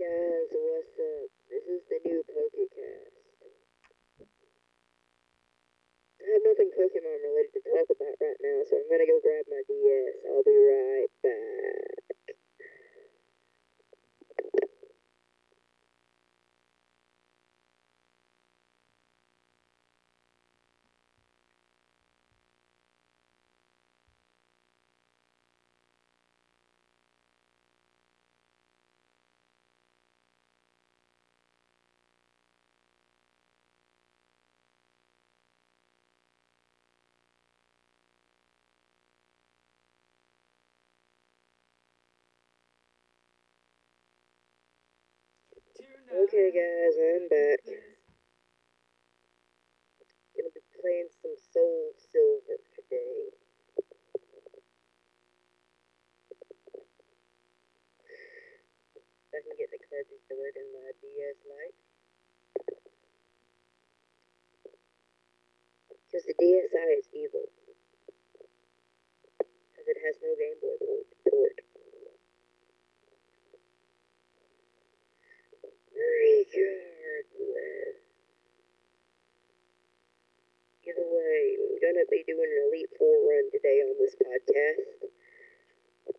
Guys, what's up? This is the new PokeCast. I have nothing Pokemon related to talk about right now, so I'm gonna go grab my DS. I'll be right back. Okay, guys, I'm back. Gonna be playing some Soul Silver today. I can get the to work in my DS Lite. Because the DSi is evil. Because it has no Game Boy port. Either way, I'm gonna be doing an Elite Four run today on this podcast. I'm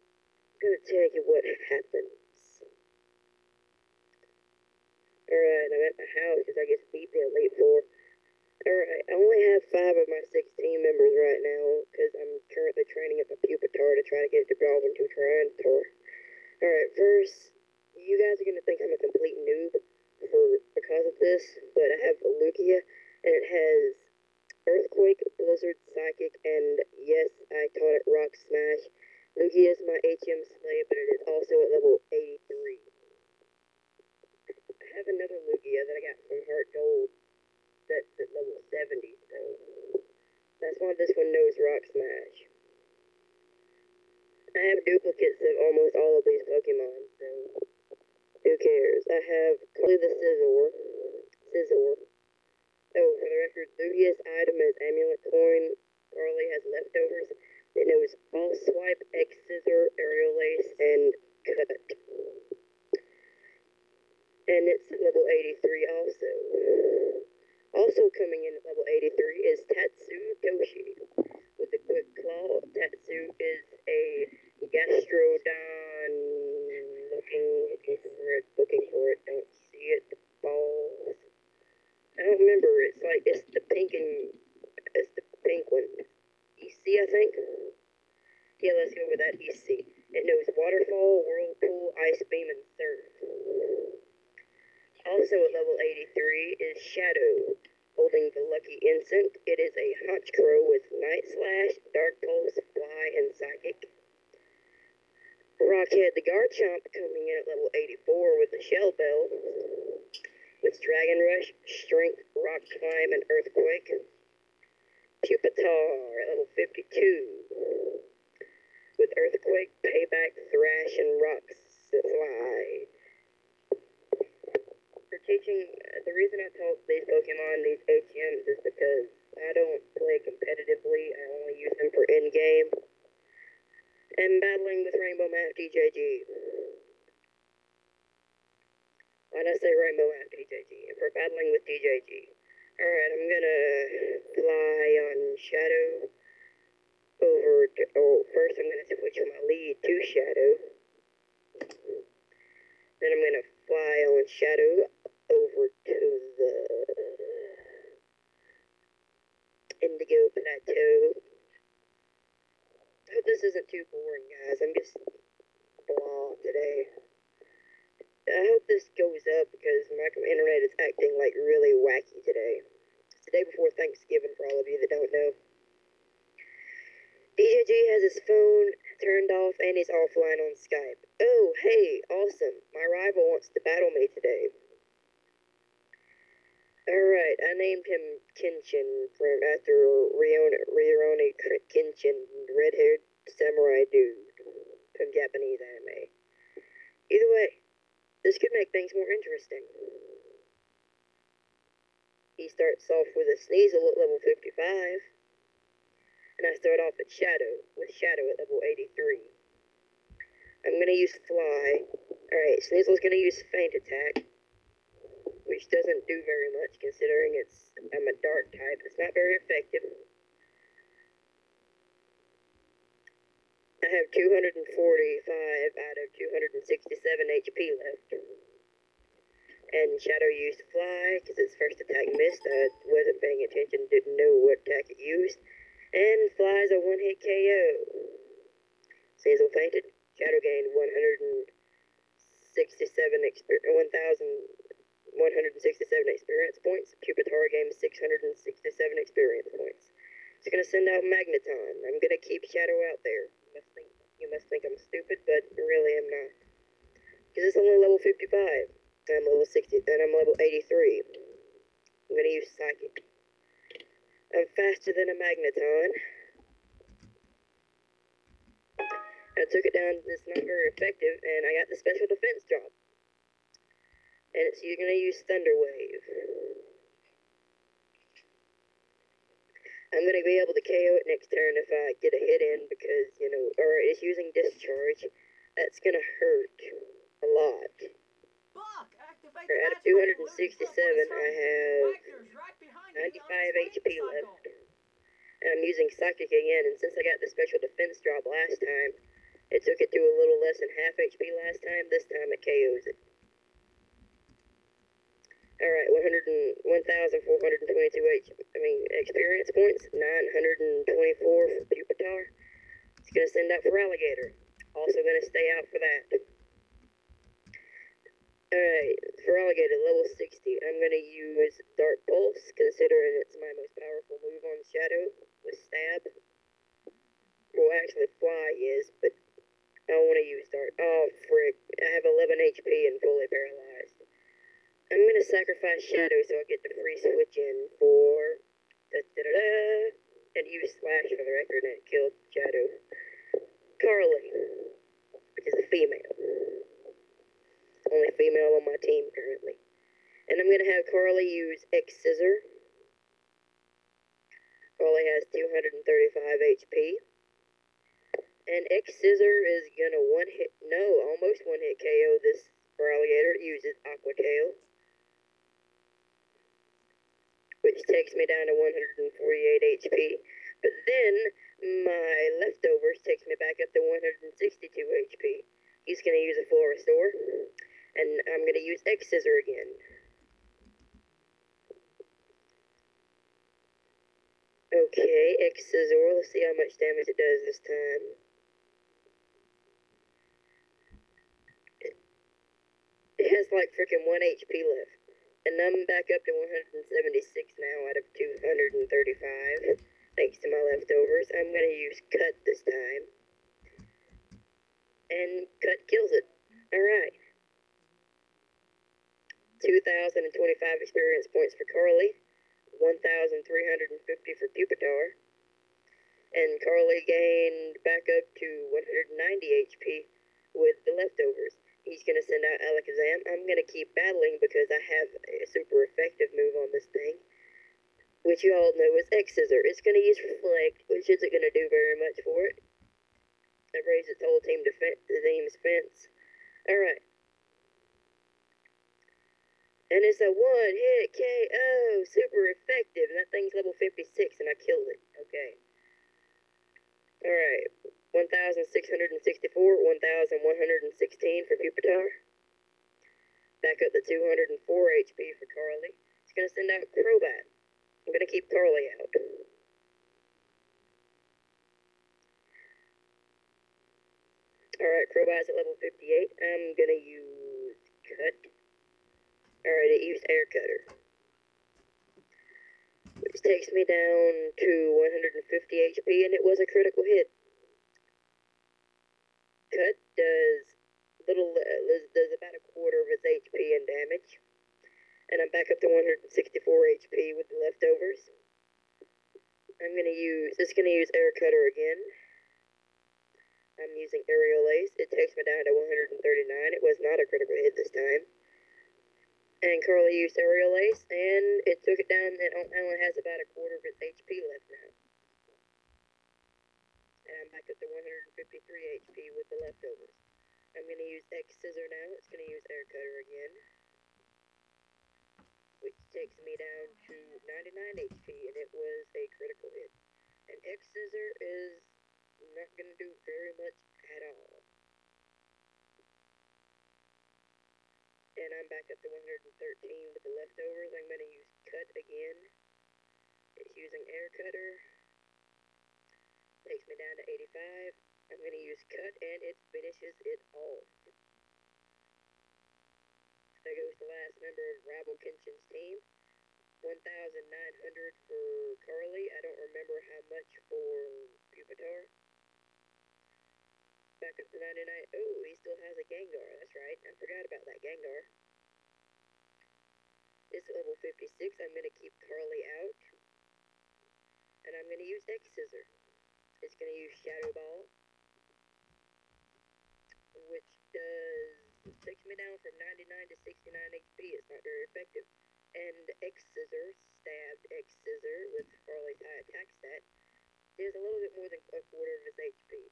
gonna tell you what happens. Alright, I'm at my house because I just beat the Elite Four. Alright, I only have five of my six team members right now because I'm currently training up a Pupitar to try to get it to into a Tyranitar. Alright, first, you guys are gonna think I'm a complete noob for because of this, but Lugia and it has Earthquake, Blizzard, Psychic, and yes, I taught it Rock Smash. Lugia is my HM slave, but it is also at level 83. I have another Lugia that I got from Heart Gold that's at level 70, so that's why this one knows Rock Smash. I have duplicates of almost all of these Pokemon, so who cares? I have Carly the Scizor. Scizor. Oh, for the record, Lugia's item is Amulet Coin. Carly has leftovers. It knows False Swipe, X Scissor, Aerial Ace, and Cut. And it's level 83 also. Also coming in at level 83 is Tatsu Toshi. With a quick claw, Tatsu is a Gastrodon looking, looking for it, looking for it, don't see it, the balls. I don't remember, it's like, it's the pink and, it's the pink one. EC, I think? Yeah, let's go with that, EC. It knows Waterfall, Whirlpool, Ice Beam, and Surf. Also at level 83 is Shadow, holding the Lucky Insect. It is a Honchkrow with Night Slash, Dark Pulse, Fly, and Psychic. Rockhead the Garchomp coming in at level 84 with the Shell Bell, with Dragon Rush, Strength, Rock Climb, and Earthquake. Pupitar at level 52 with Earthquake, Payback, Rock Slide. For teaching, uh, the reason I taught these Pokemon these HMs is because I don't play competitively, I only use them for in-game and battling with Rainbow Map DJG. Why did I say Rainbow Map DJG? For battling with DJG. Alright, I'm gonna fly on Shadow over to, oh, first I'm gonna switch my lead to Shadow. Then I'm gonna fly on Shadow over to the Indigo Plateau. Hope this isn't too boring, guys. I'm just blah today. I hope this goes up because my internet is acting like really wacky today. It's the day before Thanksgiving for all of you that don't know. DJG has his phone turned off and he's offline on Skype. Oh, hey, awesome. My rival wants to battle me today. Alright, I named him Kenshin from after Rurouni, Rurouni Kenshin, red haired samurai dude from Japanese anime. Either way, this could make things more interesting. He starts off with a Sneasel at level 55, and I start off at Shadow, with Shadow at level 83. I'm to use Fly. Alright, Sneasel's gonna use faint Attack, which doesn't do very much considering it's I'm a dark type. It's not very effective. I have 245 out of 267 HP left. And Shadow used Fly because its first attack missed. I wasn't paying attention, didn't know what attack it used. And Fly's a one hit KO. Sneasel fainted. Shadow gained 167 experience, 1,167 experience points. Pupitar gained 667 experience points. It's gonna send out Magneton. I'm gonna keep Shadow out there. You must think you must think I'm stupid, but really I'm not. Because it's only level 55. I'm level 60, and I'm level 83. I'm gonna use Psychic. I'm faster than a Magneton. I took it down, it's not very effective, and I got the special defense drop. And it's you're gonna use Thunder Wave. I'm gonna be able to KO it next turn if I get a hit in because, you know, or it's using discharge. That's gonna hurt a lot. Buck, activate of 267. I have right 95 on HP left. And I'm using Psychic again, and since I got the special defense drop last time, it took it to a little less than half HP last time. This time it KOs it. Alright, 100 and 1,422 H, I mean, experience points, 924 for Pupitar. It's gonna send out Feraligatr. Also gonna stay out for that. Alright, Feraligatr, level 60, I'm gonna use Dark Pulse, considering it's my most powerful move on Shadow, with Stab. Well, actually, Fly is, but I want to use Dark. Oh, frick. I have 11 HP and fully paralyzed. I'm gonna sacrifice Shadow so I get the free switch in for. Da, da, da, da, and use Slash for the record, and it killed Shadow. Carly, which is a female. Only female on my team currently. And I'm gonna have Carly use X Scissor. Carly has 235 HP. And X Scissor is gonna one hit, no, almost one hit KO this Feraligatr. It uses Aqua Tail. Which takes me down to 148 HP. But then my leftovers takes me back up to 162 HP. He's gonna use a full restore. And I'm gonna use X Scissor again. Okay, X Scissor. Let's see how much damage it does this time. It has like freaking 1 HP left. And I'm back up to 176 now out of 235. Thanks to my leftovers. I'm gonna use Cut this time. And Cut kills it. Alright. 2,025 experience points for Carly. 1,350 for Pupitar. And Carly gained back up to 190 HP with the leftovers. He's going to send out Alakazam. I'm going to keep battling because I have a super effective move on this thing, which you all know is X Scissor. It's going to use Reflect, which isn't going to do very much for it. I've raised its whole team defense, the team's fence. Alright. And it's a one hit KO, super effective. And that thing's level 56, and I killed it. Okay. Alright. 1,664, 1,116 for Pupitar. Back up to 204 HP for Carly. It's going to send out Crobat. I'm going to keep Carly out. Alright, Crobat's at level 58. I'm going to use Cut. Alright, it used Air Cutter. Which takes me down to 150 HP, and it was a critical hit. Cut does little, uh, does about a quarter of his HP in damage. And I'm back up to 164 HP with the leftovers. I'm gonna use, just gonna use Air Cutter again. I'm using Aerial Ace. It takes me down to 139. It was not a critical hit this time. And Carly used Aerial Ace, and it took it down. It on- only has about a quarter of its HP left now. I'm back up to 153 HP with the leftovers. I'm gonna use X scissor now. It's gonna use air cutter again. Which takes me down to 99 HP, and it was a critical hit. And X scissor is not gonna do very much at all. And I'm back up to 113 with the leftovers. I'm gonna use cut again. It's using air cutter. Takes me down to 85. I'm going to use cut and it finishes it off. There goes the last member of Rival Kenshin's team. 1,900 for Carly. I don't remember how much for Pupitar. Back up to 99. Oh, he still has a Gengar. That's right. I forgot about that Gengar. It's level 56. I'm going to keep Carly out. And I'm going to use X Scissor. It's going to use Shadow Ball which does takes me down from 99 to 69 HP. It's not very effective. And X Scissor, stabbed X Scissor with Farley's high attack stat, is a little bit more than a quarter of his HP.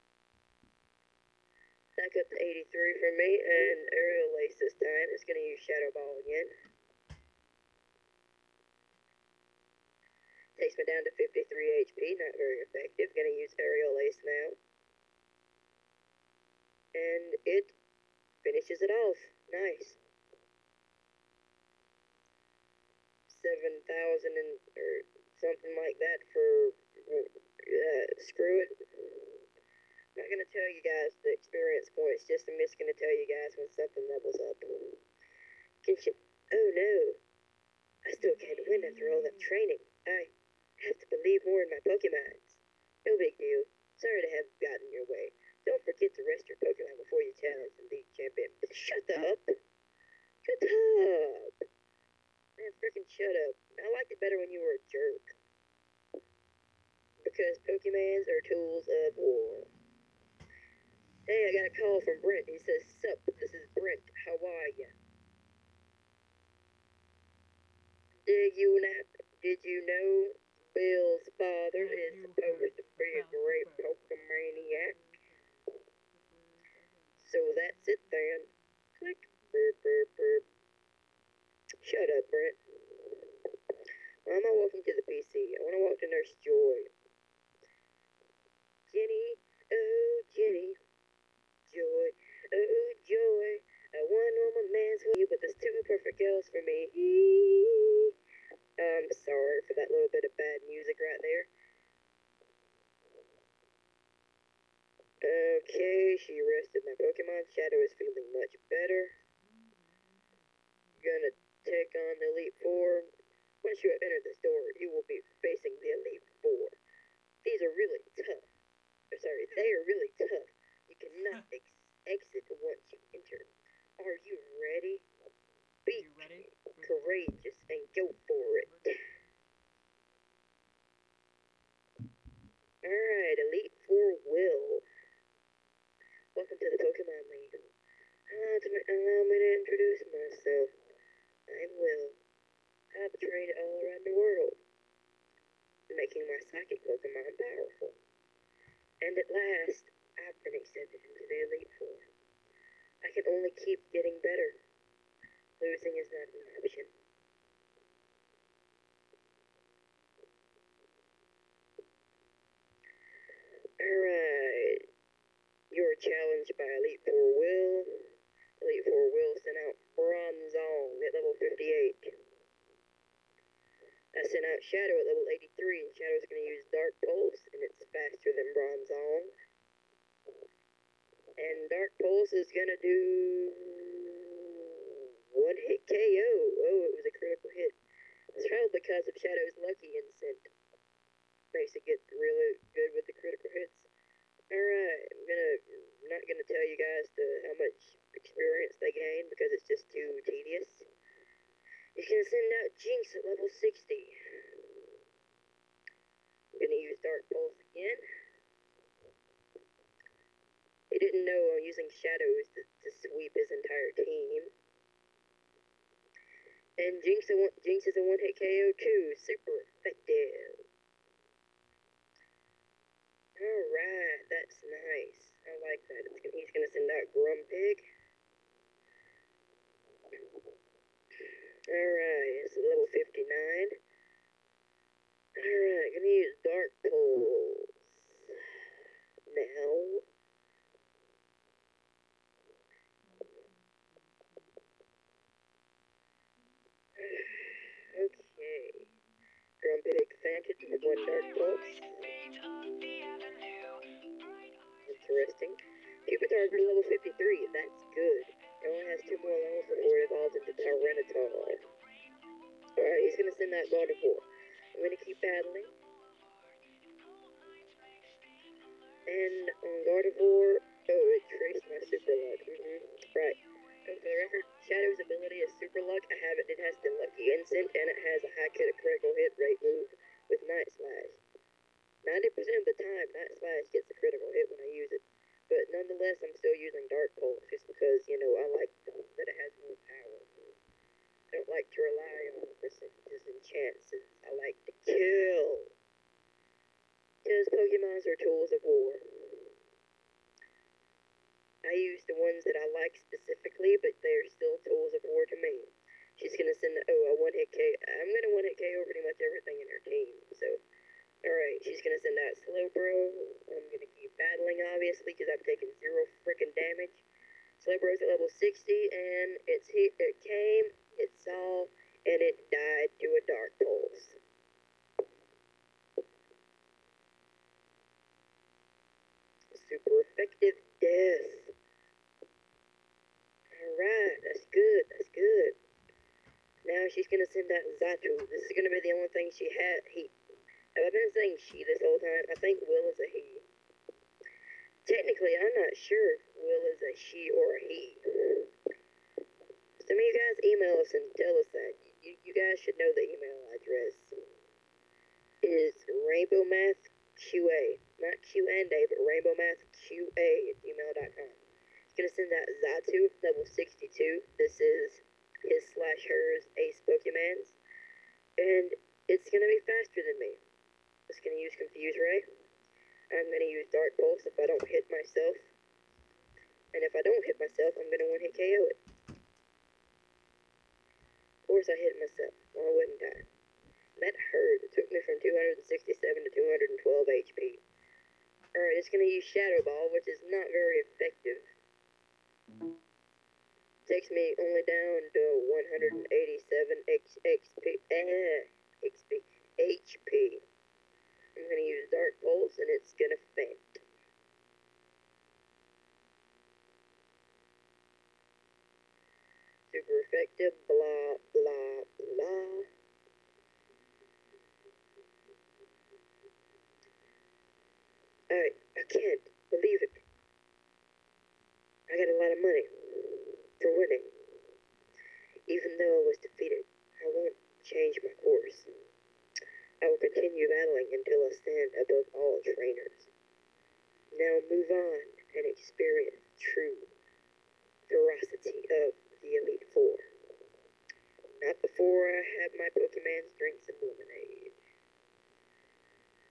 Back up to 83 for me, and Aerial Ace this time is going to use Shadow Ball again. Takes me down to 53 HP, not very effective. Going to use Aerial Ace now and it finishes it off. Nice. 7,000 and or something like that for uh, screw it. I'm not gonna tell you guys the experience points, just I'm just gonna tell you guys when something levels up. Kenshin, oh no. I still can't win after all that training. I have to believe more in my Pokemons. No big deal. Sorry to have gotten your way. Don't forget to rest your Pokemon before you challenge the league champion. Shut up! Shut up! Man, freaking shut up. I liked it better when you were a jerk. Because Pokemons are tools of war. Hey, I got a call from Brent. He says, Sup, this is Brent. How are ya? Did you not, did you know Bill's father is supposed to be a great Pokemaniac? So that's it then. Click. Burp, burp, burp. Shut up, Brent. I walking to the PC? I want to walk to Nurse Joy. Jenny, oh Jenny, Joy, oh Joy. I one woman man's for you, but there's two perfect girls for me. I'm sorry for that little bit of bad music right there. Okay, she rested my Pokemon. Shadow is feeling much better. Gonna take on the Elite Four. Once you have entered this door, you will be facing the Elite Four. These are really tough. Or sorry, they are really tough. You cannot ex- exit once you enter. Are you ready? Be You ready? Courageous and go for it. Alright, Elite Four will. Welcome to the Pokemon League. Allow, to, allow me to introduce myself. I'm Will. I've trained all around the world, making my psychic Pokemon powerful. And at last, I've been accepted into the Elite Four. I can only keep getting better. Losing is not an option. Alright. You're challenged by Elite Four Will. Elite Four Will sent out Bronzong at level 58. I sent out Shadow at level 83, and Shadow's going to use Dark Pulse, and it's faster than Bronzong. And Dark Pulse is going to do one hit KO. Oh, it was a critical hit. It's probably because of Shadow's Lucky Instant. Makes it get really good with the critical hits. Alright, I'm gonna I'm not gonna tell you guys the, how much experience they gain because it's just too tedious. You can send out Jynx at level 60. I'm gonna use Dark Pulse again. He didn't know I'm using shadows to, to sweep his entire team. And Jynx, one, Jynx is a one hit KO too. Super effective. Alright, that's nice. I like that. Gonna, he's gonna send out. Grumpig. Alright, it's level 59. Alright, gonna use Dark Pulse. Now. Okay. Pulse. Interesting. Cupid target level 53, that's good. It only has two more levels before it evolves into Tyranitar. Alright, he's gonna send that Gardevoir. I'm gonna keep battling. And on Gardevoir, oh, it traced my Super Luck. Mm-hmm. Right. And for the record, Shadow's ability is Super Luck. I have it. It has the Lucky Instant, and it has a high critical hit rate move with Night Slash. 90% of the time, Night Slash gets a critical hit when I use it. But nonetheless, I'm still using Dark Pulse just because, you know, I like that it has more power. I don't like to rely on percentages and chances. I like to kill. Because Pokemons are tools of war. I use the ones that I like specifically, but they're still tools of war to me. She's gonna send the, oh, a one hit K. I'm gonna one hit KO pretty much everything in her team, so. Alright, she's gonna send out Slowbro. I'm gonna keep battling, obviously, because I've taken zero freaking damage. Slowbro's at level 60, and it's hit. it came, it saw, and it died to a Dark Pulse. Super effective death. Alright, that's good, that's good. Now she's gonna send out Xatu. This is gonna be the only thing she had. He have I been saying she this whole time? I think Will is a he. Technically, I'm not sure if Will is a she or a he. Some of you guys email us and tell us that. You, you guys should know the email address. It is Rainbow Math QA. Not Q and A, but Rainbow Math QA at gmail.com. It's gonna send out Xatu, level 62. This is his slash hers ace Pokemons. And it's gonna be faster than me. Just gonna use Confuse Ray. I'm gonna use Dark Pulse if I don't hit myself. And if I don't hit myself, I'm gonna one hit KO it. Of course I hit myself. Well, I wouldn't die. That hurt. It took me from 267 to 212 HP. Alright, it's gonna use Shadow Ball, which is not very effective. Takes me only down to 187 X, XP. Eh, XP. HP. I'm gonna use Dark Pulse and it's gonna faint. Super effective, blah, blah, blah. Alright, I can't believe it. I got a lot of money for winning. Even though I was defeated, I won't change my course. I will continue battling until I stand above all trainers. Now move on and experience true ferocity of the Elite Four. Not before I have my Pokemon's drinks and lemonade.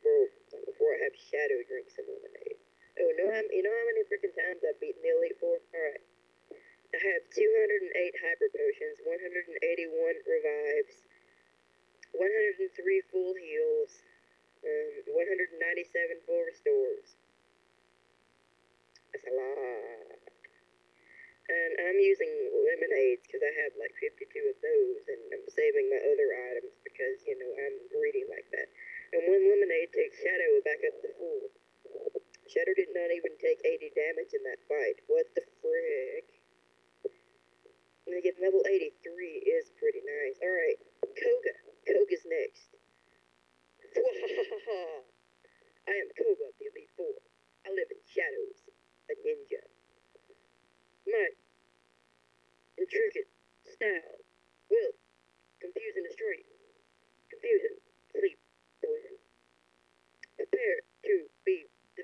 Well, not before I have Shadow drinks and lemonade. Oh, no, how, you know how many freaking times I've beaten the Elite Four? Alright. I have 208 Hyper Potions, 181 Revives, 103 full heals, um, 197 full restores. That's a lot. And I'm using lemonades because I have like 52 of those, and I'm saving my other items because, you know, I'm greedy like that. And one lemonade takes Shadow back up to full. Shadow did not even take 80 damage in that fight. What the frick? And again, level 83 is pretty nice. Alright, Koga. Koga's next. I am Koga, the Elite Four. I live in shadows, a ninja. My intricate style will confuse and destroy you. Confusion, sleep, poison. Prepare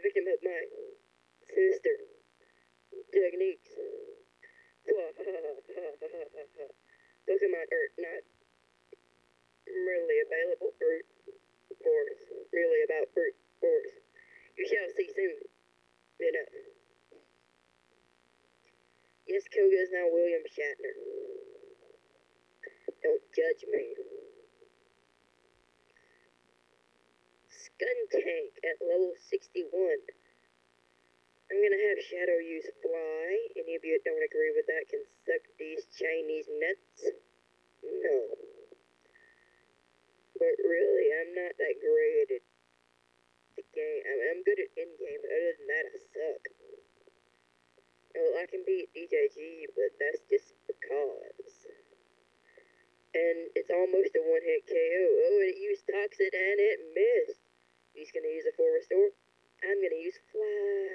to be the my sinister techniques. Pokemon are not really available brute force. Really about brute force. You shall see soon. Enough. guess Koga is now William Shatner. Don't judge me. Skuntank at level 61. I'm gonna have Shadow use Fly. Any of you that don't agree with that can suck these Chinese nuts. No. But really, I'm not that great at the game. I mean, I'm good at in-game, but other than that, I suck. Well, I can beat DJG, but that's just because. And it's almost a one-hit KO. Oh, it used Toxic and it missed. He's gonna use a full restore. I'm gonna use Fly.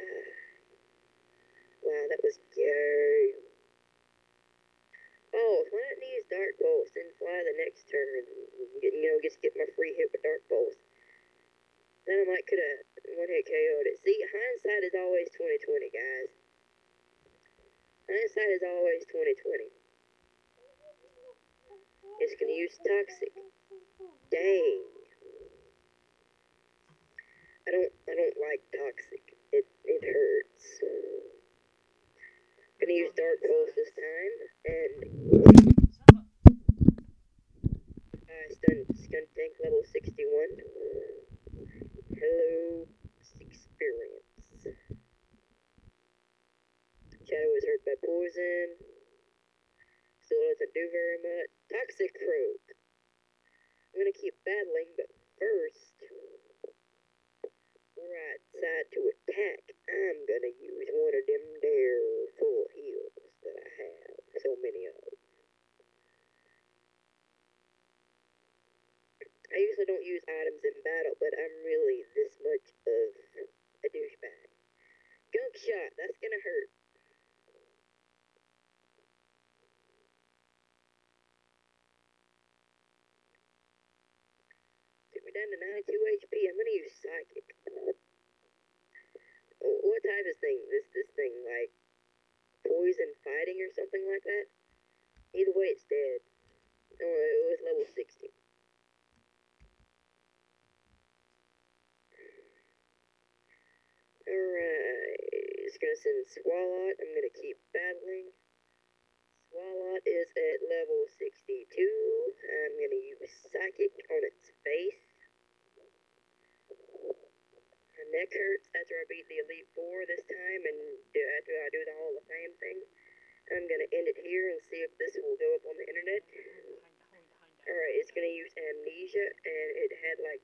Wow, that was gay. Oh, why he use Dark Pulse and Fly the next turn? You know, just get my free hit with Dark Pulse. Then I might could have one-hit KO'd it. See, hindsight is always 2020, guys. Hindsight is always 2020. It's gonna use toxic. Dang. I don't I don't like toxic. It it hurts. Gonna use dark pulse this time and uh stun stun tank level sixty one. Hello experience. Shadow is hurt by poison. Still doesn't do very much. Toxicroak. I'm gonna keep battling, but first, right side to attack, I'm gonna use one of them there full heals that I have. So many of. I usually don't use items in battle, but I'm really this much of a douchebag. Gunk shot, that's gonna hurt. Down to 92 HP. I'm gonna use psychic. What type is thing? This this thing like poison fighting or something like that? Either way, it's dead. Oh, it was level 60. Alright, it's gonna send Swalot. I'm gonna keep battling. Swalot is at level 62. I'm gonna use Psychic on its face. My neck hurts after I beat the Elite Four this time, and do, after I do the Hall of Fame thing. I'm gonna end it here and see if this will go up on the internet. Alright, it's gonna use Amnesia, and it had like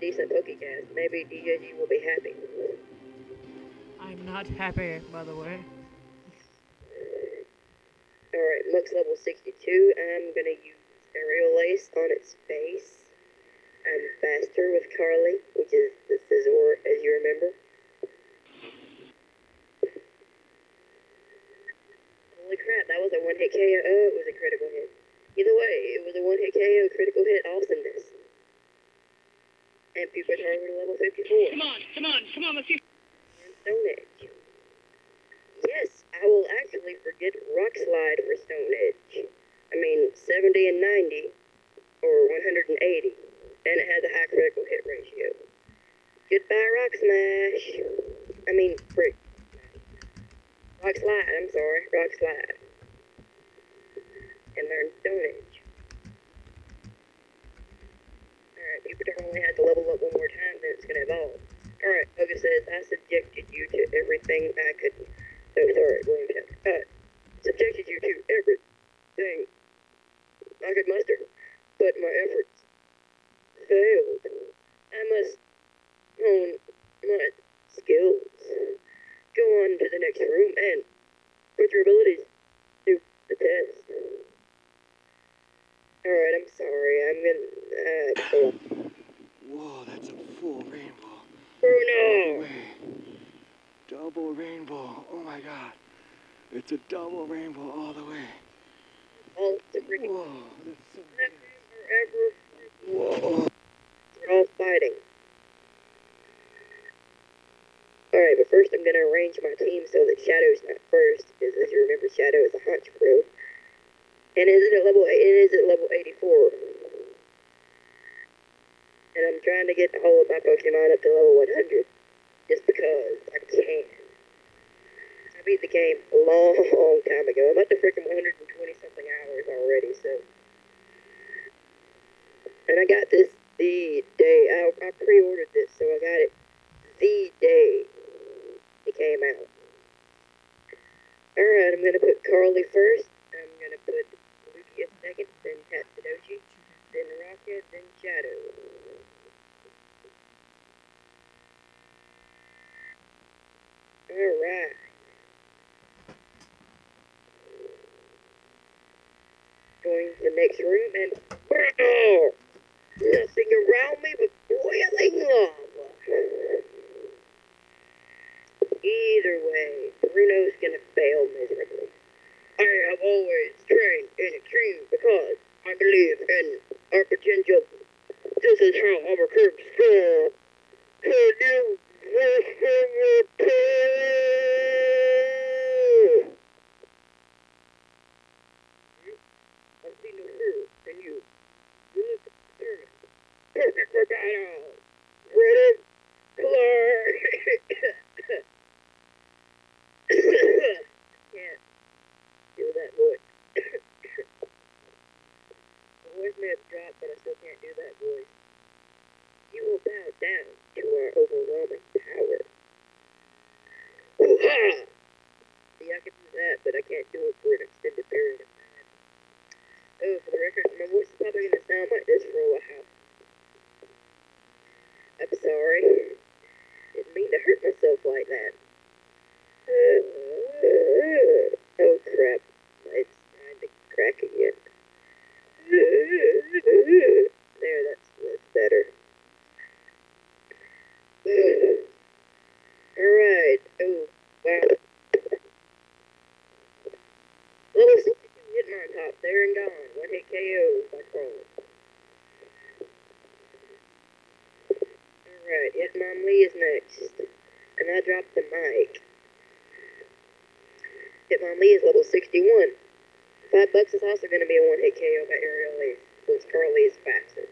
decent cookie cast. Maybe DJG will be happy. I'm not happy, by the way. Alright, Muk's level 62. I'm gonna use Aerial Ace on its face. I'm faster with Carly, which is the Scizor, as you remember. Holy crap, that was a one hit KO. It was a critical hit. Either way, it was a one hit KO critical hit awesomeness. And to level 54. Come on, come on, come on, let's see. Stone Edge. Yes, I will actually forget Rock Slide for Stone Edge. I mean, 70 and 90, or 180, and it has a high critical hit ratio. Goodbye, Rock Smash. I mean, frick. Rock Slide, I'm sorry, Rock Slide. And learn Stone Edge. Turtle only has to level up one more time, then it's gonna evolve. Alright, Koga says, I subjected you to everything I could. Oh, sorry, William said, uh, subjected you to everything I could muster, but my efforts failed. I must hone my skills. Go on to the next room and put your abilities to the test. Alright, I'm sorry. I'm gonna. Uh, oh, Whoa, that's a full rainbow. All Bruno! Double rainbow. Oh my god. It's a double rainbow all the way. All the freaking Whoa, that's so forever. Whoa. We're all fighting. Alright, but first I'm gonna arrange my team so that Shadow's not first, because as you remember, Shadow is a Honchkrow. And is it at level it is at level 84. And I'm trying to get all of my Pokemon up to level 100, just because I can. I beat the game a long, long time ago. I'm up to freaking 120 something hours already, so. And I got this the day I, I pre-ordered this, so I got it the day it came out. All right, I'm gonna put Carly first. Put second, then Tatsudochi, then Rocket, then Shadow. All right. Going to the next room and nothing around me but boiling lava. Either way, Bruno's gonna fail miserably. I have always trained in extreme because I believe in our potential. This is how our curves fall. Can you listen to I've seen the curve. Can you look through? Perfect for battle. Ready? Clear. Ariel Lee is level 61. Five bucks is also going to be a one-hit KO by Ariel Lee, since Carly is faster.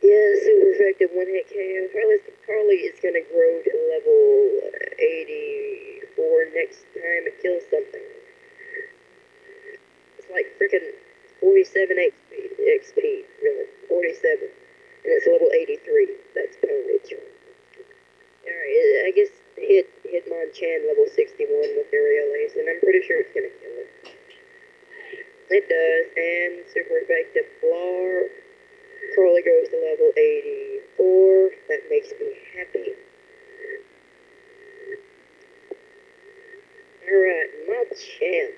Yeah, super effective one-hit KO. Carly is going to grow to level 84 next time it kills something. It's like freaking 47 8 84. That makes me happy. Alright, my champ.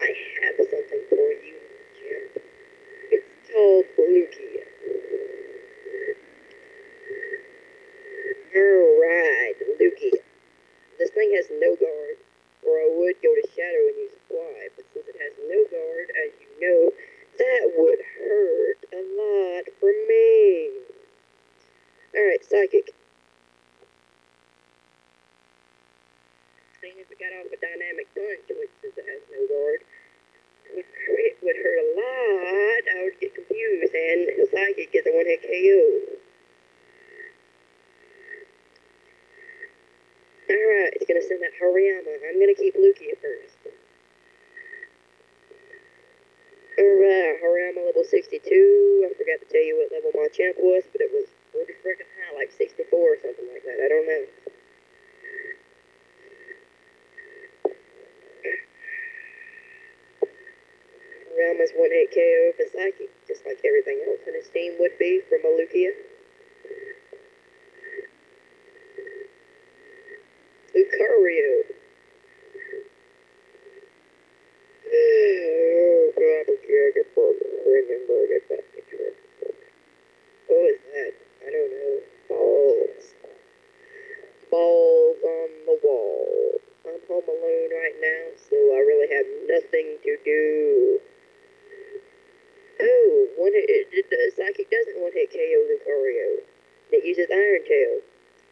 I have something for you, champ. It's called Lugia. Alright, Lugia. would hurt a lot for me. Alright, psychic. Seeing if it got off a dynamic punch, which is has no guard, would, it would hurt a lot. I would get confused, and psychic is a one hit KO. Alright, it's gonna send out Hariyama. I'm gonna keep Lugia first. Alright, Hariyama level 62. I forgot to tell you what level my champ was, but it was pretty freaking high, like 64 or something like that. I don't know. Hariyama's 1 hit KO for Psychic, just like everything else in his team would be from a Lugia. Lucario. Oh, God, okay, I get bored. Remember, I get back to it. What was that? I don't know. Balls. Balls on the wall. I'm home alone right now, so I really have nothing to do. Oh, one hit, it, it, the psychic doesn't one hit KO Lucario. It uses Iron Tail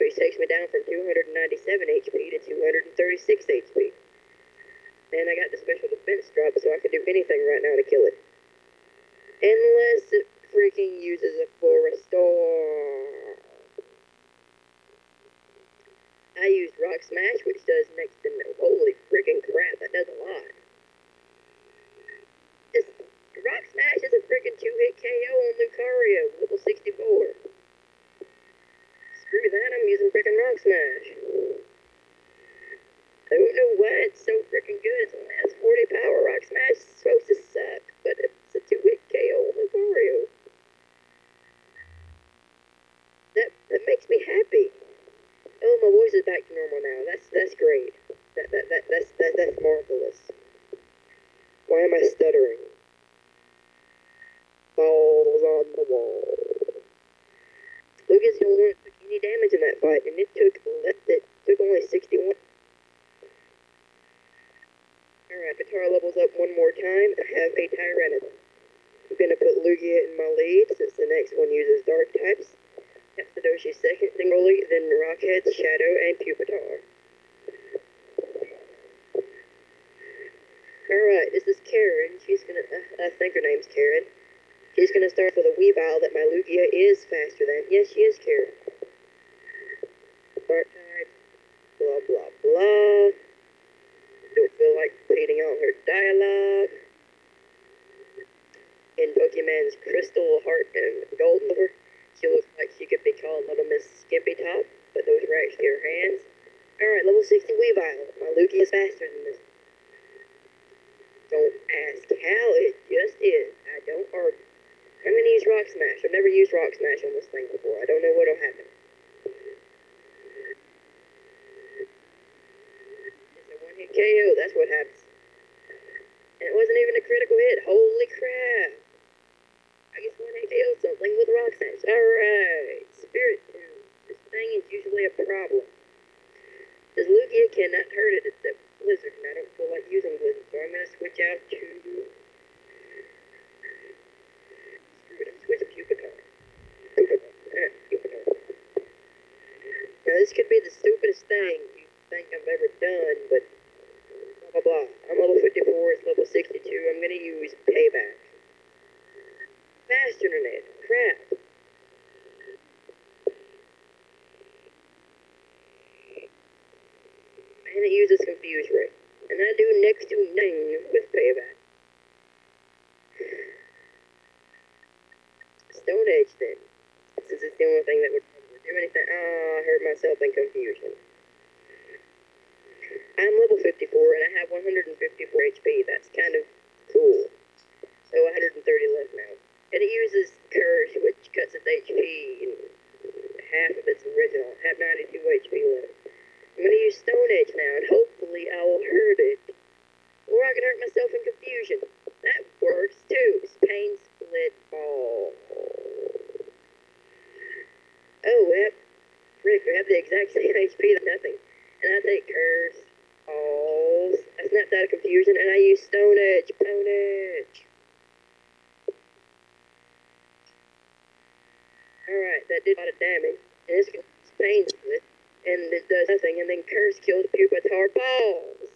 which takes me down from 297 HP to 236 HP. And I got the special defense drop, so I can do anything right now to kill it. Unless it freaking uses a Forestar. I used Rock Smash, which does next to no. Holy freaking crap, that does a lot. Rock Smash is a freaking two-hit KO on Lucario, level 64. Screw that, I'm using freaking Rock Smash. I don't know why it's so freaking good. It's only has 40 power. Rock Smash is supposed to suck, but it's a two-hit KO on Lucario. That, that makes me happy. Oh, my voice is back to normal now. That's that's great. That, that, that, that's, that, that's marvelous. Why am I stuttering? Balls on the wall. Lucas that took any damage in that fight, and it took it took only 61. Alright, Guitar levels up one more time. I have a Tyranitar. I'm gonna put Lugia in my lead since the next one uses dark types. Capsadoshi second singly, then Rockhead, Shadow, and Pupitar. Alright, this is Karen. She's gonna, uh, I think her name's Karen. She's gonna start with a Weavile that my Lugia is faster than. Yes, she is Karen. Dark type, blah blah blah. Don't feel like repeating all her dialogue. In Pokemon's Crystal Heart and Gold Lover, she looks like she could be called Little Miss Skimpy Top, but those were actually her hands. Alright, level 60 Weavile. My Lugia is faster than this. Don't ask how, it just is. I don't argue. I'm gonna use Rock Smash. I've never used Rock Smash on this thing before. I don't know what'll happen. It's a KO, that's what happens. And it wasn't even a critical hit. Holy crap. I guess one hit KO something with Rock Smash. Alright. Spiritomb. This thing is usually a problem. This Lugia cannot hurt it except Blizzard, and I don't feel like using Blizzard, so I'm gonna switch out to. Pupitar. Pupitar. Now this could be the stupidest thing you think I've ever done, but blah blah. I'm level 54, it's level 62. I'm gonna use payback. Faster than it. Crap. And it uses confuse ray. And I do next to nothing with payback. Stone Edge then. Since it's the only thing that would do anything. Ah, I hurt myself in confusion. I'm level 54 and I have 154 HP. That's kind of cool. So 130 left now. And it uses Curse, which cuts its HP and half of its original. I have 92 HP left. I'm going to use Stone Edge now, and hopefully I will hurt it. Or I can hurt myself in confusion. That works too. Pain Split Ball. Oh, have, Rick, we have the exact same HP, nothing. And I take Curse. Cause snapped out of confusion, And I use Stone Edge, Stone Edge. Alright, that did a lot of damage. And it's, painless. And it does nothing. And then Curse kills Pupitar Balls.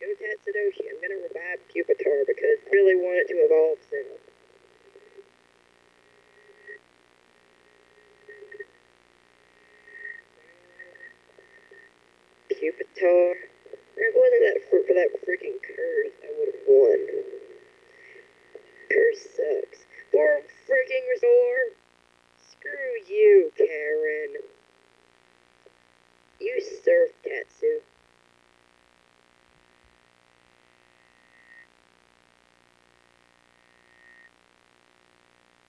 Go Tatsudoshi. I'm gonna revive Pupitar because I really want it to evolve soon. Pupitar. Uh, if it wasn't that for, for that freaking curse, I would have won. Curse sucks. Poor freaking resort. Screw you, Karen. You surf, Tatsu.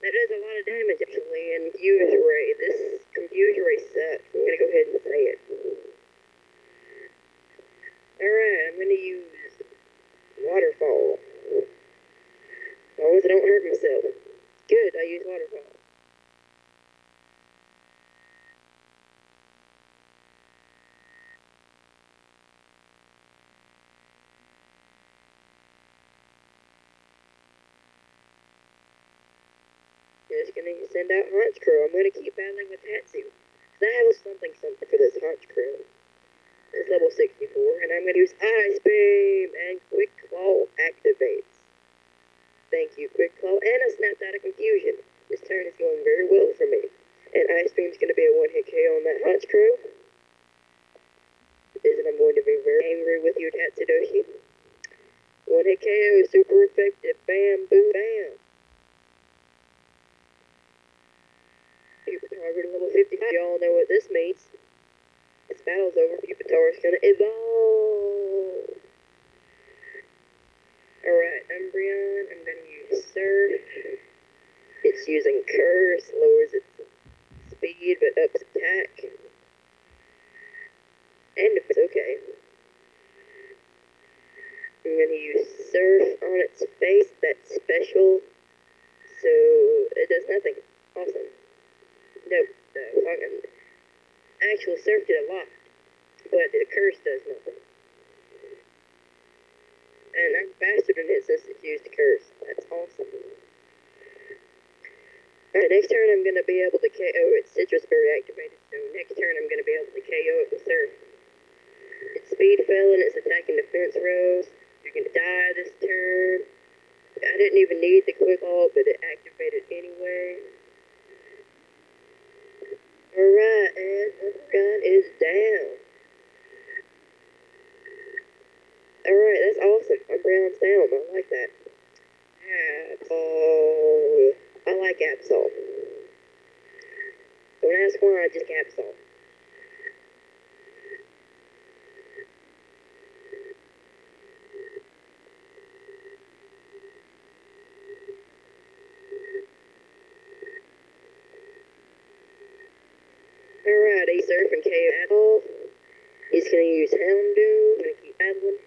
That does a lot of damage, actually, and Confuse Ray. This Confuse Ray sucks. I'm gonna go ahead and say it. Alright, I'm gonna use Waterfall. As long as I don't hurt myself. Good, I use Waterfall. Just gonna send out Honchkrow. I'm gonna keep battling with Tatsu. I have something something for this Honchkrow. It's level 64, and I'm gonna use Ice Beam, and Quick Claw activates. Thank you, Quick Claw, and a Out of Confusion. This turn is going very well for me. And Ice Beam's gonna be a one-hit KO on that Honchkrow. Is and I'm going to be very angry with you, Tatsudoshi. One-hit KO is super effective. Bam, boom, bam. Pupitar to level 55. Y'all know what this means. This battle's over. Pupitar is gonna evolve. Alright, Umbreon. I'm gonna use Surf. It's using Curse, lowers its speed but ups attack. And if it's okay. I'm gonna use Surf on its face. That's special. So it does nothing. Awesome. Nope. Uh, fucking actual surf did a lot, but the curse does nothing. And I'm faster than it since it's used to curse. That's awesome. Alright, I'm gonna be able to KO its citrus berry activated, so next turn I'm gonna be able to KO it with surf. Its speed fell and its attack and defense rose. You're gonna die this turn. I didn't even need the Quick Claw, but it activated anyway. Alright, and Umbreon is down. Alright, that's awesome. Umbreon's down. I like that. Absol. I like Absol. Don't ask why, just Absol. Alright, he's surfing KO. He's gonna use Houndoom. Gonna keep battling.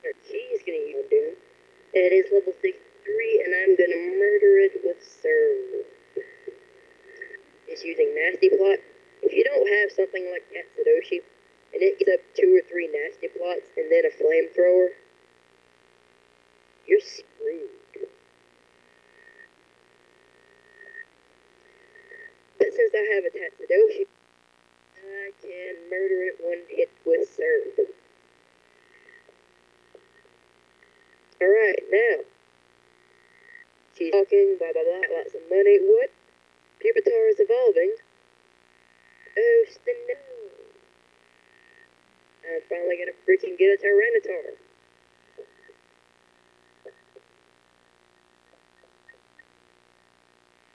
Or she's gonna use Houndoom. It is level 63, and I'm gonna murder it with Surf. It's using Nasty Plot. If you don't have something like Tatsudoshi, and it gets up two or three Nasty Plots, and then a Flamethrower, you're screwed. But since I have a Tatsudoshi, I can murder it one hit with Surf. Alright, now. She's talking, blah blah blah, lots of money. What? Pupitar is evolving. Oh, no. I'm finally gonna freaking get a Tyranitar.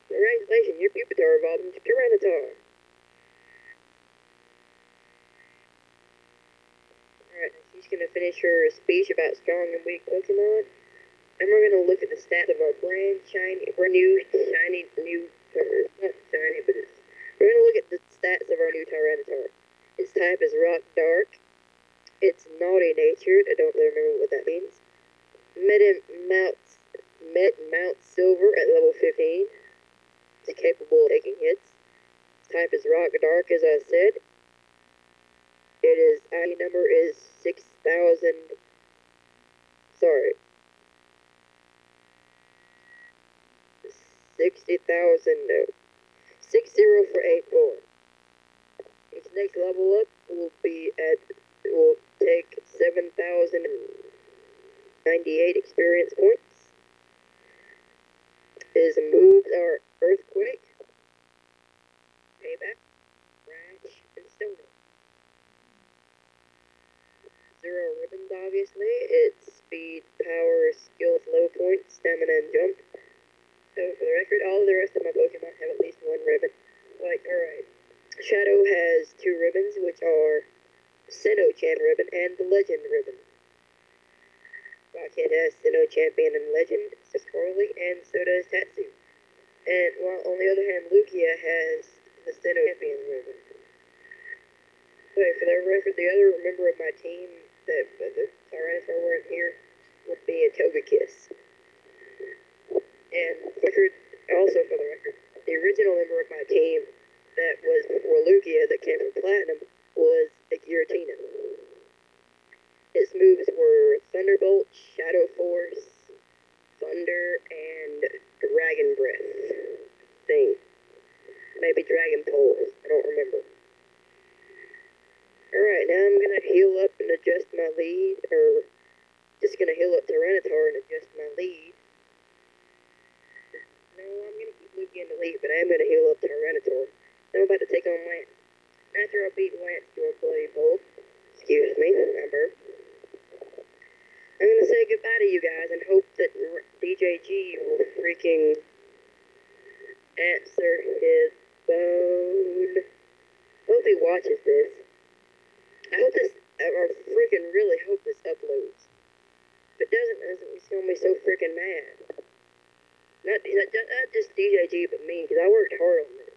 Congratulations, your Pupitar evolved into Tyranitar. Alright, she's gonna finish her speech about strong and weak Pokemon. And we're gonna look at the stats of our brand shiny, brand new, shiny, new, or not shiny, but it's, we're gonna look at the stats of our new Tyranitar. Its type is Rock Dark. It's naughty natured. I don't really remember what that means. Met Mount, Met Mount Silver at level 15. It's capable of taking hits. Its type is Rock Dark, as I said. It is ID number is six thousand. Sorry. 60,000, no. 60 for 8-4. Its next level up will be at, will take 7,098 experience points. His moves are Earthquake, Payback, Zero ribbons, obviously. It's speed, power, skill, flow points, stamina, and jump. So, for the record, all the rest of my Pokemon have at least one ribbon. Like, alright. Shadow has two ribbons, which are Sinnoh Champ ribbon and the Legend ribbon. Rocket has Sinnoh Champion and Legend, so Carly, and so does Tatsu. And while on the other hand, Lugia has the Sinnoh Champion ribbon. But for the record, the other member of my team that the Tyranitar weren't here would be a Togekiss. And record, also for the record, the original member of my team that was before Lugia that came from Platinum was a Giratina. His moves were Thunderbolt, Shadow Force, Thunder, and Dragon Breath thing. Maybe Dragon Pulse. I don't remember. Alright, now I'm gonna heal up and adjust my lead, or just gonna heal up Tyranitar and adjust my lead. No, I'm gonna keep Lugia in the lead, but I am gonna heal up Tyranitar. I'm about to take on Lance. After I beat Lance to a bloody pulp, excuse me, burped. I'm gonna say goodbye to you guys and hope that DJG will freaking answer his phone. Hope he watches this. I hope this. I freaking really hope this uploads. If it doesn't, it's gonna be so freaking mad. Not, not, not just DJG, but me, because I worked hard on this.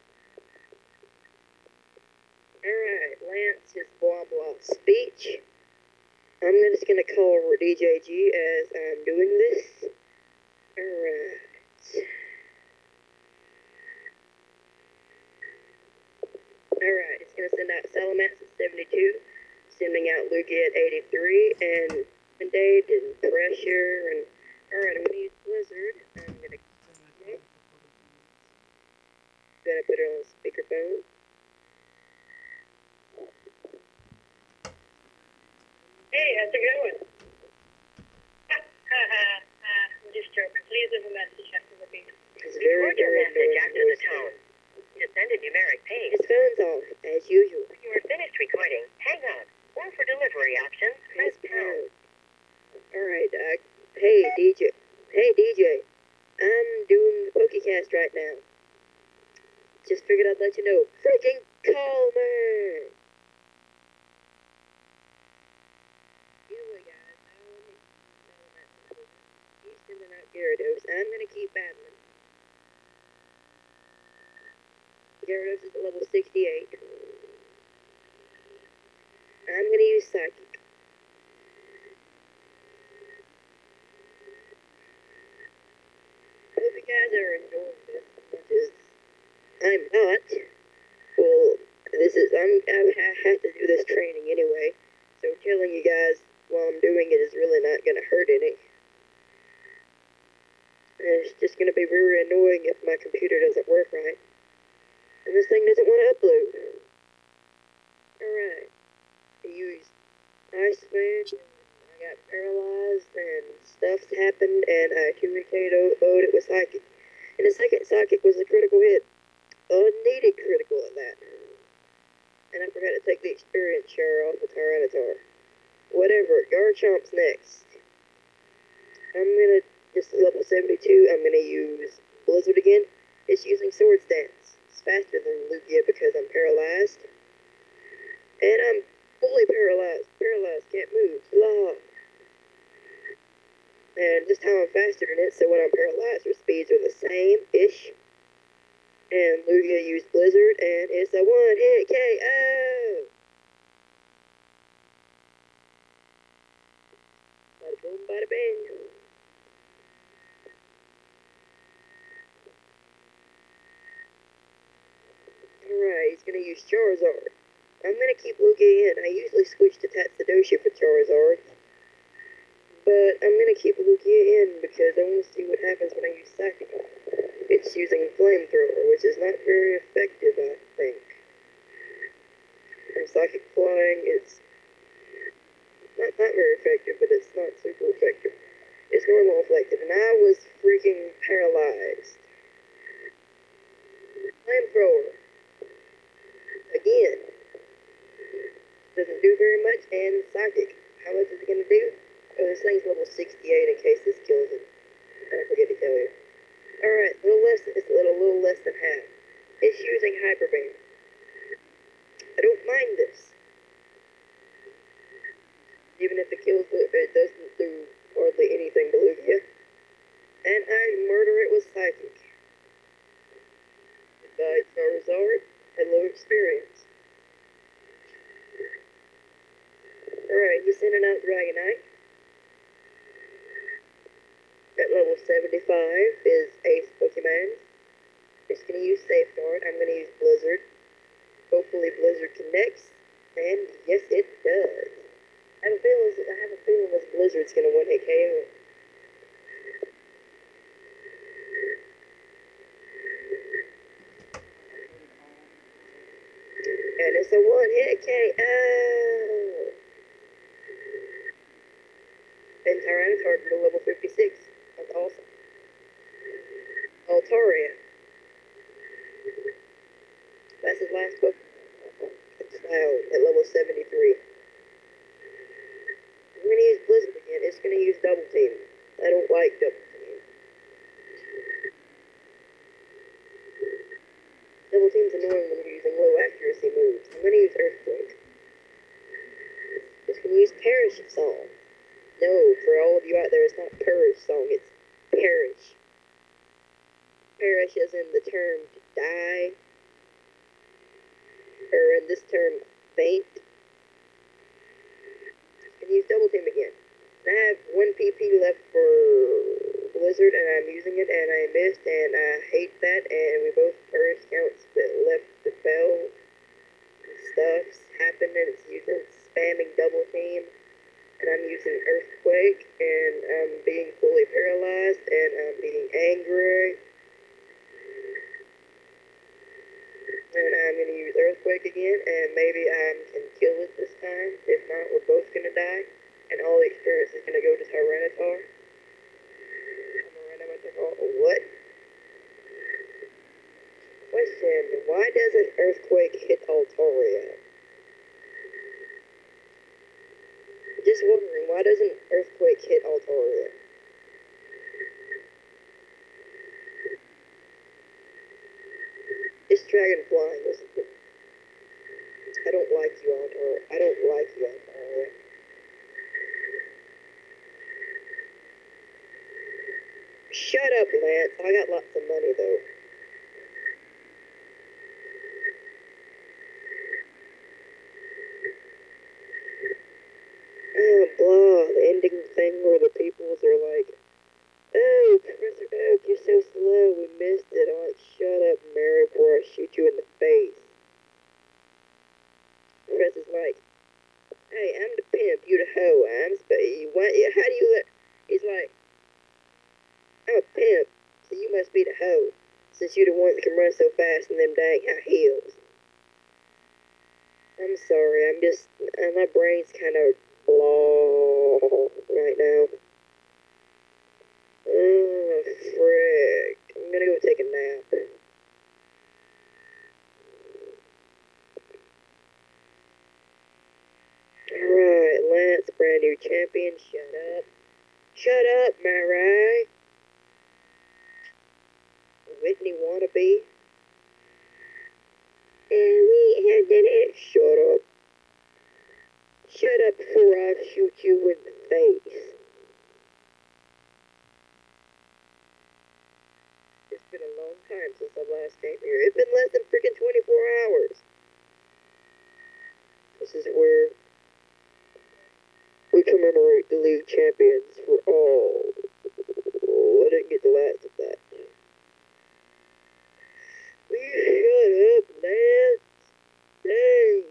Alright, Lance is blah blah speech. I'm just gonna call DJG as I'm doing this. Alright. Alright, it's gonna send out Salamence at 72, sending out Lugia at 83, and Mandate and Pressure, and alright, I'm gonna use Blizzard. I'm gonna, gonna put it on speakerphone. Hey, how's it going? I'm just joking. Please leave a message after the beep. Record your message after the tone. To send a numeric pace, His phone's off, as usual. when you are finished recording, hang up. Or for delivery options, press pound. pound. Alright, uh, hey DJ. Hey DJ. I'm doing the Pokecast right now. Just figured I'd let you know. Freaking call me! Anyway, guys, now let me tell that. He's sending out Gyarados. I'm gonna keep battling. Gyarados is at level 68. I'm gonna use Psychic. Hope you guys are enjoying this much as I'm not. Well, this is I'm I ha- have to do this training anyway, so killing you guys while I'm doing it is really not gonna hurt any. And it's just gonna be very annoying if my computer doesn't work right, and this thing doesn't want to upload. All right, I used Ice Beam. I got paralyzed and stuff happened, and I communicated owed it with psychic. And the second psychic was a critical hit. Unneeded critical at that. And I forgot to take the experience share off the Tyranitar. Whatever, Garchomp's next. I'm gonna, just level 72, I'm gonna use Blizzard again. It's using Swords Dance. It's faster than Lugia because I'm paralyzed. And I'm fully paralyzed. Paralyzed, can't move. Blah. And just how I'm faster than it, so when I'm paralyzed, our speeds are the same-ish. And Lugia used Blizzard, and it's a one-hit KO! Bada boom, bada bing. Alright, he's gonna use Charizard. I'm going to keep looking in. I usually switch to Tatsudoshi for Charizard. But I'm going to keep Lugia in because I want to see what happens when I use Psychic. It's using Flamethrower, which is not very effective, I think. From Psychic Flying, it's not, not very effective, but it's not super effective. It's normal effective, and I was freaking paralyzed. Flamethrower. Do very much, and psychic. How much is it gonna do? Oh, this thing's level 68 in case this kills it. I forget to tell you. Alright, little less, it's a little, little less than half. It's using Hyper Beam. I don't mind this. Even if it kills, it doesn't do hardly anything to Lugia. And I murder it with Psychic. Goodbye, Charizard. Hello, experience. Alright, he's sending out Dragonite. At level 75 is Ace Pokemon. Just gonna use Safe Safeguard. I'm gonna use Blizzard. Hopefully Blizzard connects. And yes, it does. I have a feeling, I have a feeling this Blizzard's gonna one hit KO. And it's a one hit KO. And Tyranitar grew to level 56. That's awesome. Altaria. That's his last book. It's Cloud at level 73. I'm gonna use Blizzard again. It's gonna use Double Team. I don't like Double Team. Double Team's annoying when you're using low accuracy moves. I'm gonna use Earthquake. Just gonna use Parish of Song. No, for all of you out there, it's not Perish Song, it's Perish. Perish as in the term to die, or in this term, faint. Can use double team again. I have one PP left for Blizzard, and I'm using it, and I missed, and I hate that. And we both first counts that left the bell. Stuff's happened, and it's using spamming double team, and I'm using earthquake, and I'm being fully paralyzed, and I'm being angry. And I'm gonna use earthquake again, and maybe I can kill it this time. If not, we're both gonna die, and all the experience is gonna go to Tyranitar. Tyranitar, what? Question: Why doesn't earthquake hit Altaria? Just wondering, why doesn't earthquake hit dragon flying, isn't it? I don't like you, Altaria. I don't like you, Altaria. Shut up, Lance. I got lots of money, though. Oh, blah. The ending thing where the peoples are like, Oh, Professor Oak, you're so slow. We missed it. I'm like, shut up, Mary, before I shoot you in the face. Professor's like, hey, I'm the pimp, you the hoe. I'm sp- you want, how do you let, he's like, I'm a pimp, so you must be the hoe, since you're the one that can run so fast in them dang high heels. I'm sorry, I'm just, uh, my brain's kind of blah right now. Oh, frick. I'm gonna go take a nap. Alright, Lance, brand new champion. Shut up. Shut up, Marai. Whitney wannabe. And we ended it. Shut up. Shut up before I shoot you in the face. It's been a long time since I last came here. It's been less than freaking 24 hours. This is where we commemorate the league champions for all. Oh, I didn't get the last of that. Will shut up, Lance? Dang.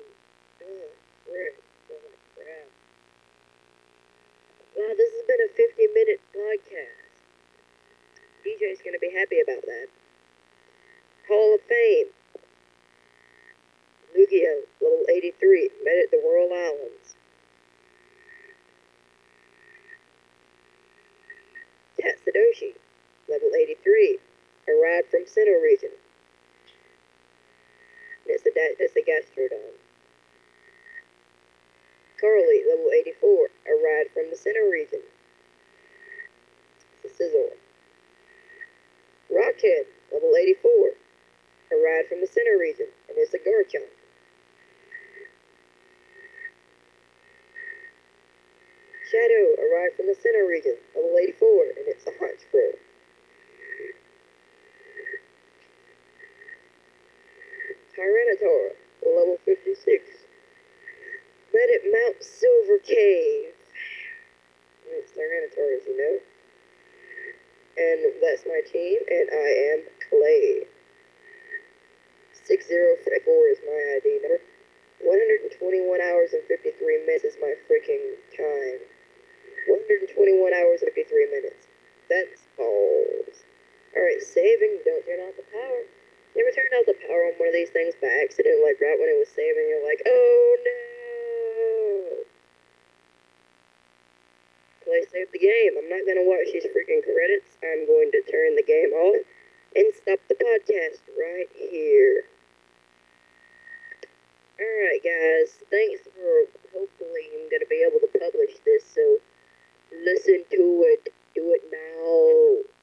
Oh, frick. Oh, crap. Wow, this has been a 50 minute podcast. DJ's gonna be happy about that. Hall of Fame. Lugia, level 83, met at the Whirl Islands. Tatsudoshi, level 83, arrived from Sinnoh region. It's da- it's the Gastrodon. Carly, level 84, arrived from the Sinnoh region. It's a Scizor. Rockhead, level 84, arrived from the Sinnoh region, and it's a Garchomp. Shadow arrived from the Sinnoh region, level 84, and it's a Honchkrow. Tyranitar, level 56. Met at Mount Silver Cave. It's Tyranitar, as you know. And that's my team, and I am Clay. 6054 is my ID number. 121 hours and 53 minutes is my freaking time. 121 hours and 53 minutes. That's balls. Alright, saving. Don't turn off the power. You ever turned out the power on one of these things by accident, like right when it was saving, you're like, oh no! Play save the game. I'm not gonna watch these freaking credits. I'm going to turn the game off and stop the podcast right here. Alright, guys. Thanks for. Hopefully, I'm gonna be able to publish this, so listen to it. Do it now.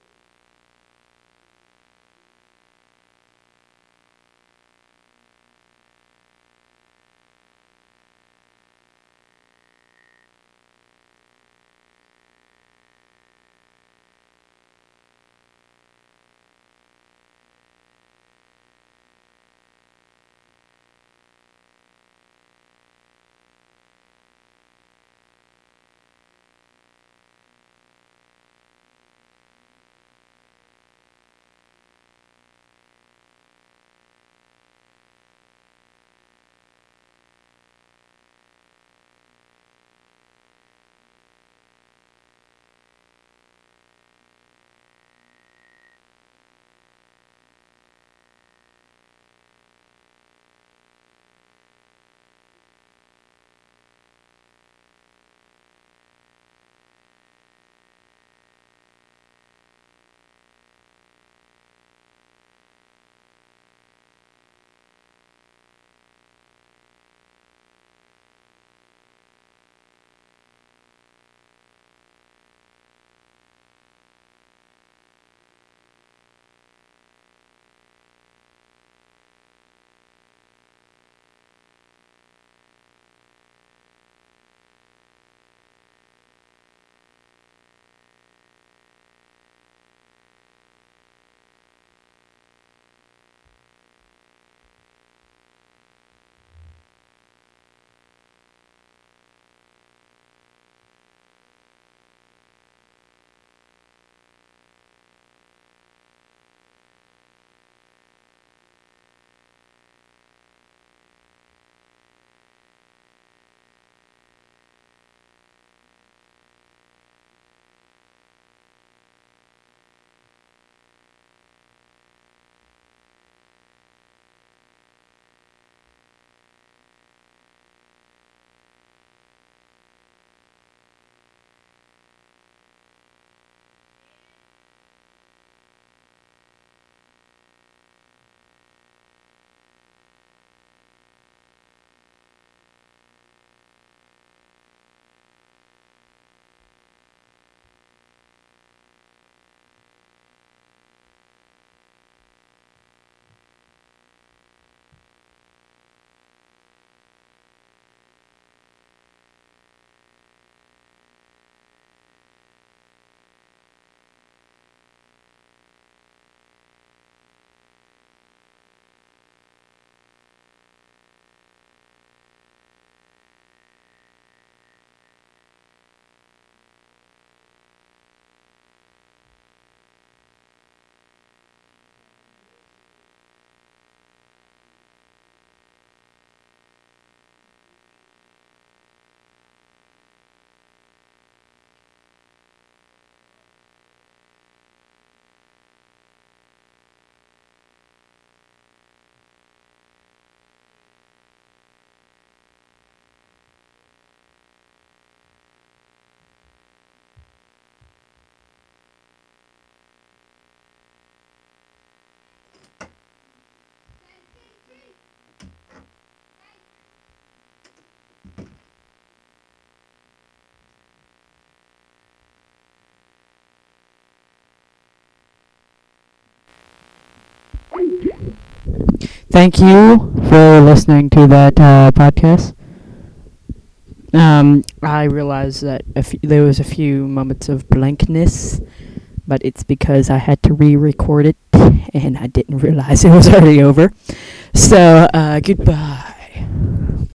Thank you for listening to that uh, podcast. Um, I realized that there was a few moments of blankness, but it's because I had to re-record it, and I didn't realize it was already over. So, uh, goodbye.